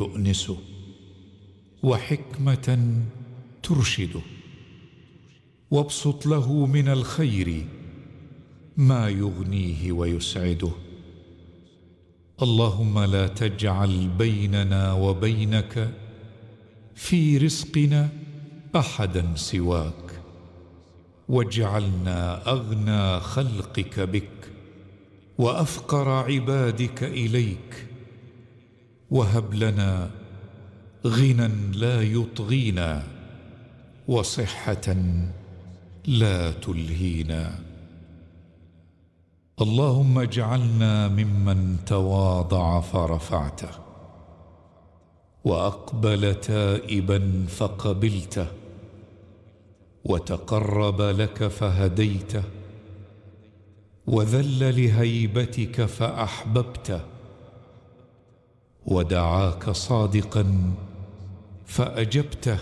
يؤنسه وحكمة ترشده وابسط له من الخير ما يغنيه ويسعده اللهم لا تجعل بيننا وبينك في رزقنا أحدا سواك. واجعلنا أغنى خلقك بك وأفقر عبادك إليك. وهب لنا غنى لا يطغينا وصحة لا تلهينا. اللهم اجعلنا ممن تواضع فرفعته وأقبل تائبا فقبلته وتقرب لك فهديته وذل لهيبتك فأحببته ودعاك صادقا فأجبته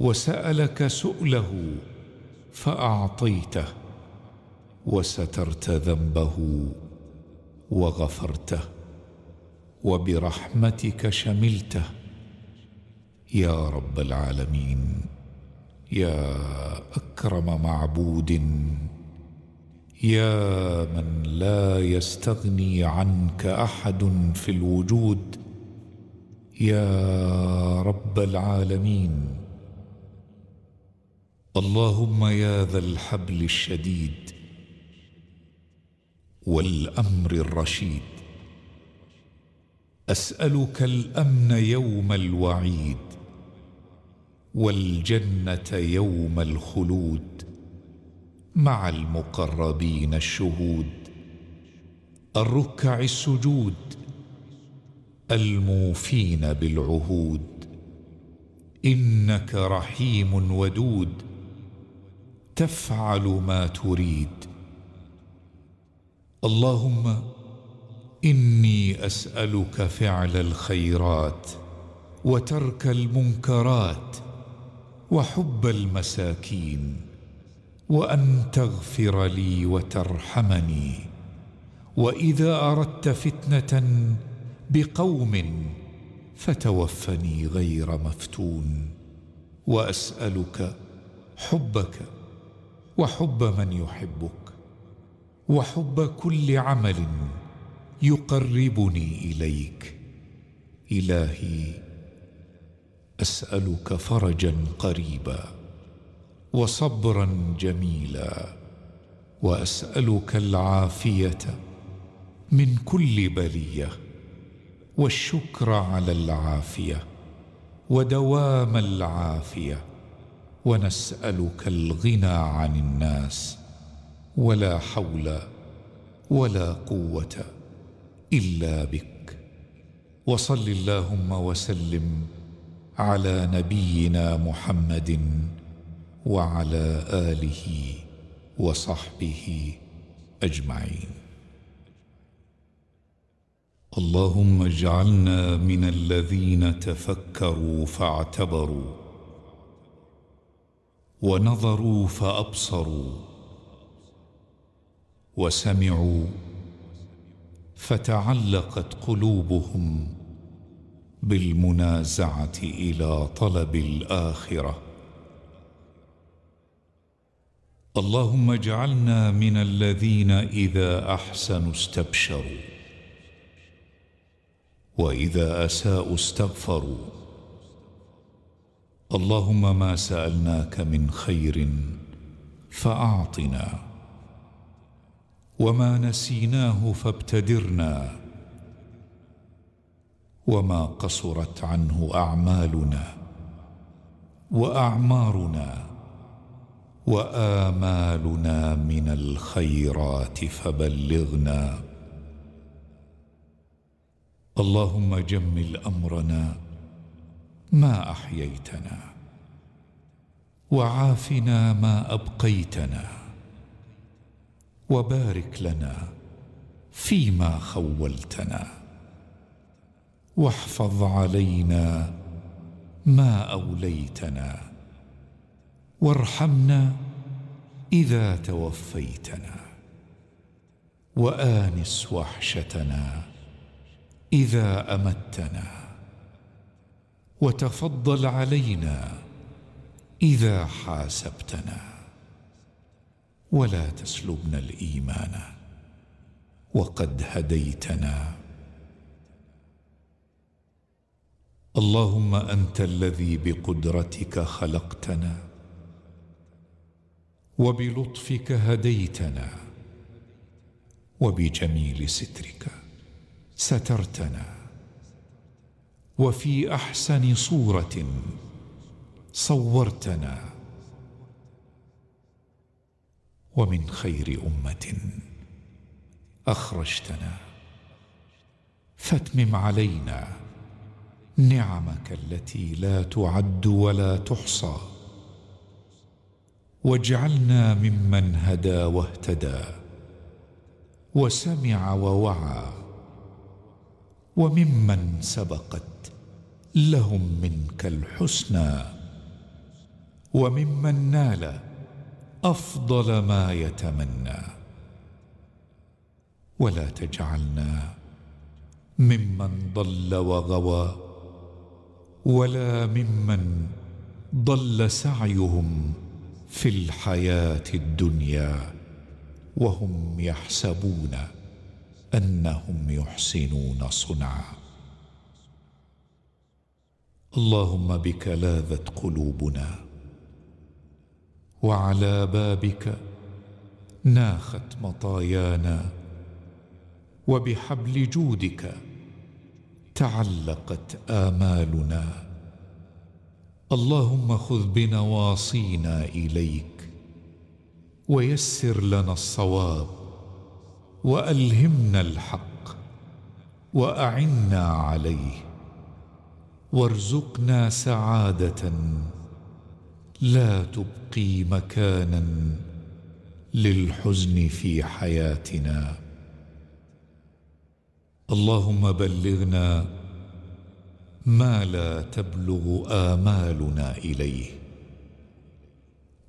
وسألك سؤله فأعطيته وسترت ذنبه وغفرته وبرحمتك شملته. يا رب العالمين يا أكرم معبود يا من لا يستغني عنك أحد في الوجود يا رب العالمين. اللهم يا ذا الحبل الشديد والأمر الرشيد. أسألك الأمن يوم الوعيد والجنة يوم الخلود. مع المقربين الشهود. الركع السجود الموفين بالعهود. إنك رحيم ودود تفعل ما تريد. اللهم إني أسألك فعل الخيرات وترك المنكرات وحب المساكين. وأن تغفر لي وترحمني. وإذا أردت فتنة بقوم فتوفني غير مفتون. وأسألك حبك وحب من يحبك. وحب كل عمل يقربني إليك. إلهي أسألك فرجا قريبا. وصبرا جميلا. وأسألك العافية من كل بلية والشكر على العافية ودوام العافية. ونسألك الغنى عن الناس ولا حول ولا قوة إلا بك. وصل اللهم وسلم على نبينا محمد وعلى آله وصحبه أجمعين. اللهم اجعلنا من الذين تفكروا فاعتبروا ونظروا فأبصروا وسمعوا فتعلقت قلوبهم بالمنازعة إلى طلب الآخرة. اللهم اجعلنا من الذين إذا أحسنوا استبشروا. وإذا أساءوا استغفروا. اللهم ما سألناك من خير فأعطنا. وما نسيناه فابتدرنا. وما قصرت عنه أعمالنا وأعمارنا. وآمالنا من الخيرات فبلغنا. اللهم جمل أمرنا ما أحييتنا وعافنا ما أبقيتنا وبارك لنا فيما خولتنا. واحفظ علينا ما أوليتنا. وارحمنا إذا توفيتنا وآنس وحشتنا إذا أمتنا وتفضل علينا إذا حاسبتنا. ولا تسلبنا الإيمان وقد هديتنا. اللهم أنت الذي بقدرتك خلقتنا. وبلطفك هديتنا وبجميل سترك سترتنا وفي أحسن صورة صورتنا ومن خير أمة أخرجتنا فاتمم علينا نعمك التي لا تعد ولا تحصى واجعلنا ممن هدى واهتدى وسمع ووعى وممن سبقت لهم منك الحسنى وممن نال أفضل ما يتمنى ولا تجعلنا ممن ضل وغوى ولا ممن ضل سعيهم في الحياة الدنيا وهم يحسبون أنهم يحسنون صنعا. اللهم بك لاذت قلوبنا وعلى بابك ناخت مطايانا وبحبل جودك تعلقت آمالنا. اللهم خذ بنواصينا إليك ويسر لنا الصواب وألهمنا الحق وأعنا عليه وارزقنا سعادة لا تبقي مكانا للحزن في حياتنا اللهم بلغنا ما لا تبلغ آمالنا إليه.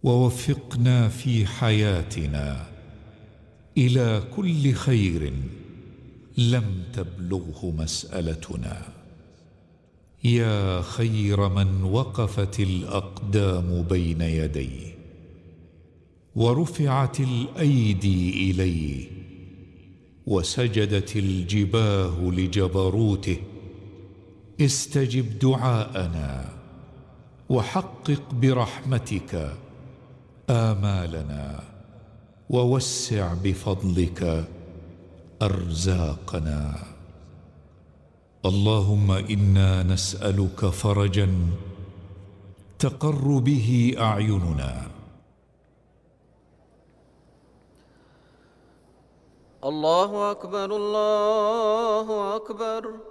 ووفقنا في حياتنا إلى كل خير لم تبلغه مسألتنا. يا خير من وقفت الأقدام بين يديه ورفعت الأيدي إليه وسجدت الجباه لجبروته استجب دعاءنا وحقق برحمتك آمالنا ووسع بفضلك أرزاقنا. اللهم إنا نسألك فرجا تقر به أعيننا. الله أكبر الله أكبر.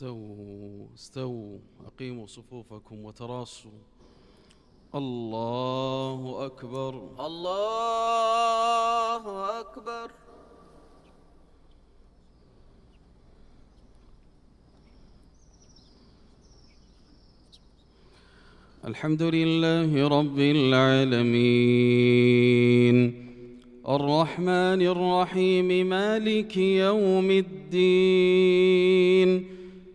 استووا استووا أقيموا صفوفكم وتراصوا. الله أكبر. الله أكبر. الحمد لله رب العالمين. الرحمن الرحيم مالك يوم الدين.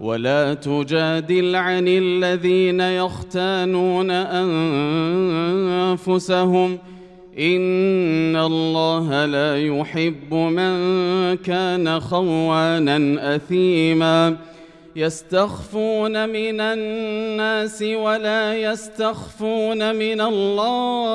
ولا تجادل عن الذين يختانون أنفسهم. إن الله لا يحب من كان خوانا أثيما. يستخفون من الناس ولا يستخفون من الله.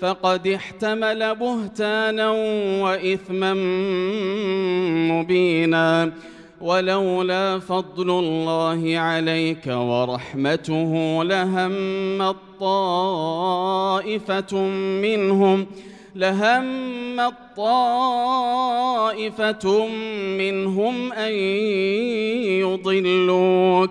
فقد احتمل بهتانا وإثما مبينا. ولولا فضل الله عليك ورحمته لهم طائفة منهم لهم طائفة منهم أن يضلوك.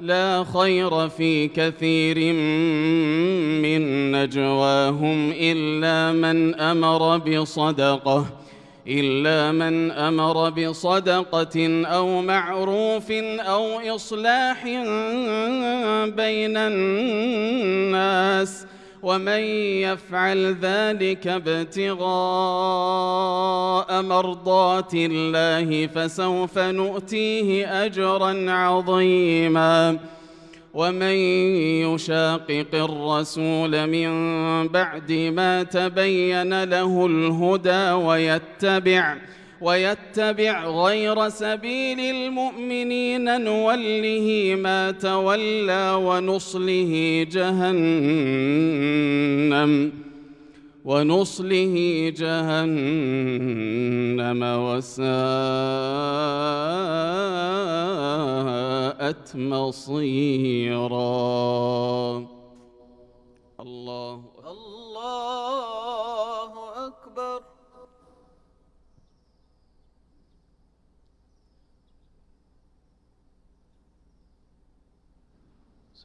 لا خير في كثير من نجواهم إلا من أمر بصدقة إلا من أمر بصدقة أو معروف أو إصلاح بين الناس. ومن يفعل ذلك ابتغاء مرضات الله فسوف نؤتيه أجرا عظيما. ومن يشاقق الرسول من بعد ما تبين له الهدى ويتبع ويتبع غير سبيل المؤمنين نوله ما تولى ونصله جهنم ونصله جهنم وساءت مصيرا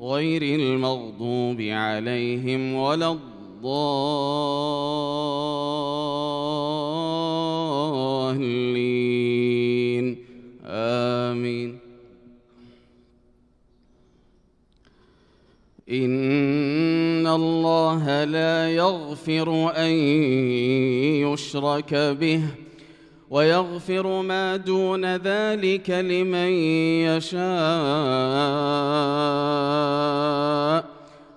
غير المغضوب عليهم ولا الضالين. آمين. إن الله لا يغفر أن يشرك به. ويغفر ما دون ذلك لمن يشاء.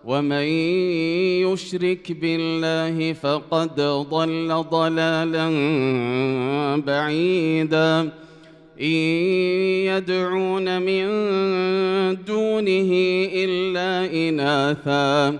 ومن يشرك بالله فقد ضل ضلالا بعيدا. إن يدعون من دونه إلا إناثا.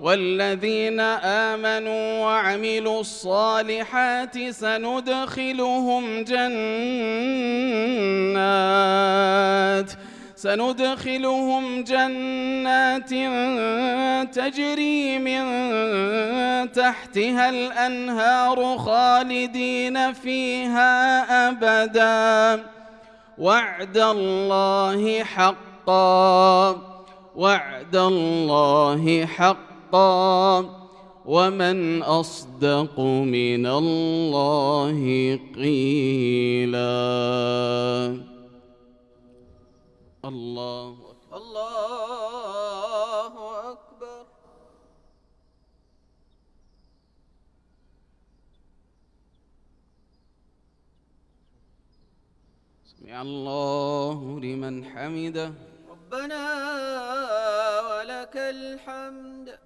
والذين آمنوا وعملوا الصالحات سندخلهم جنات سندخلهم جنات تجري من تحتها الأنهار خالدين فيها أبدا. وعد الله حقا وعد الله حقا. ومن أصدق من الله قيلا. الله أكبر. الله أكبر. سمع الله لمن حمده. ربنا ولك الحمد.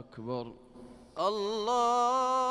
أكبر. الله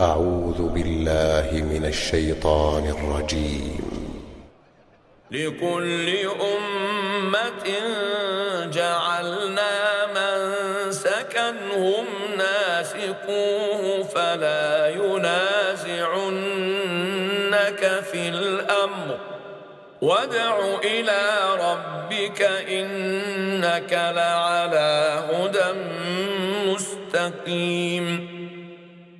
أعوذ بالله من الشيطان الرجيم. لكل أمة جعلنا منسكا هم ناسكوه فلا ينازعنك في الأمر. وادع إلى ربك إنك لعلى هدى مستقيم.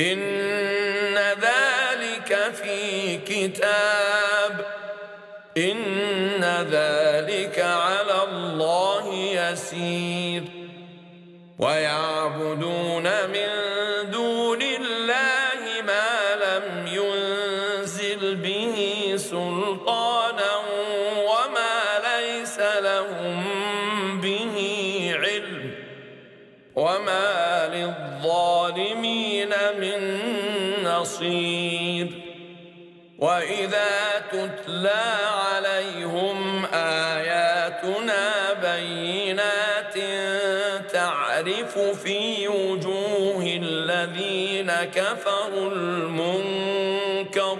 إن ذلك في كتاب إن ذلك على الله يسير ويعبدون من نصير وإذا تتلى عليهم آياتنا بينات تعرف في وجوه الذين كفروا المنكر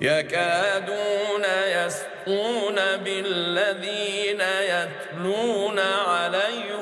يكادون يسقون بالذين يتلون عليهم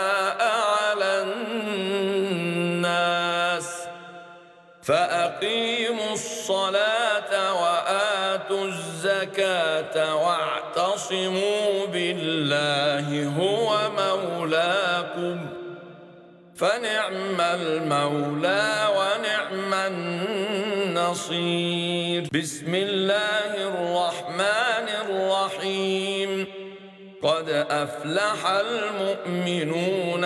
فأقيموا الصلاة وآتوا الزكاة واعتصموا بالله هو مولاكم. فنعم المولى ونعم النصير. بسم الله الرحمن الرحيم. قد أفلح المؤمنون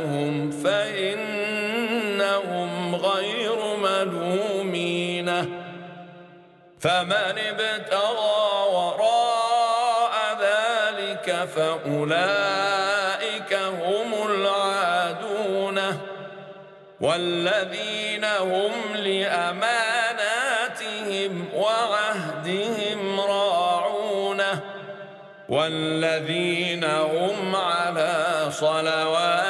أيمانهم فإنهم غير ملومين. فمن ابتغى وراء ذلك فأولئك هم العادون. والذين هم لأماناتهم وعهدهم راعون. والذين هم على صلواتهم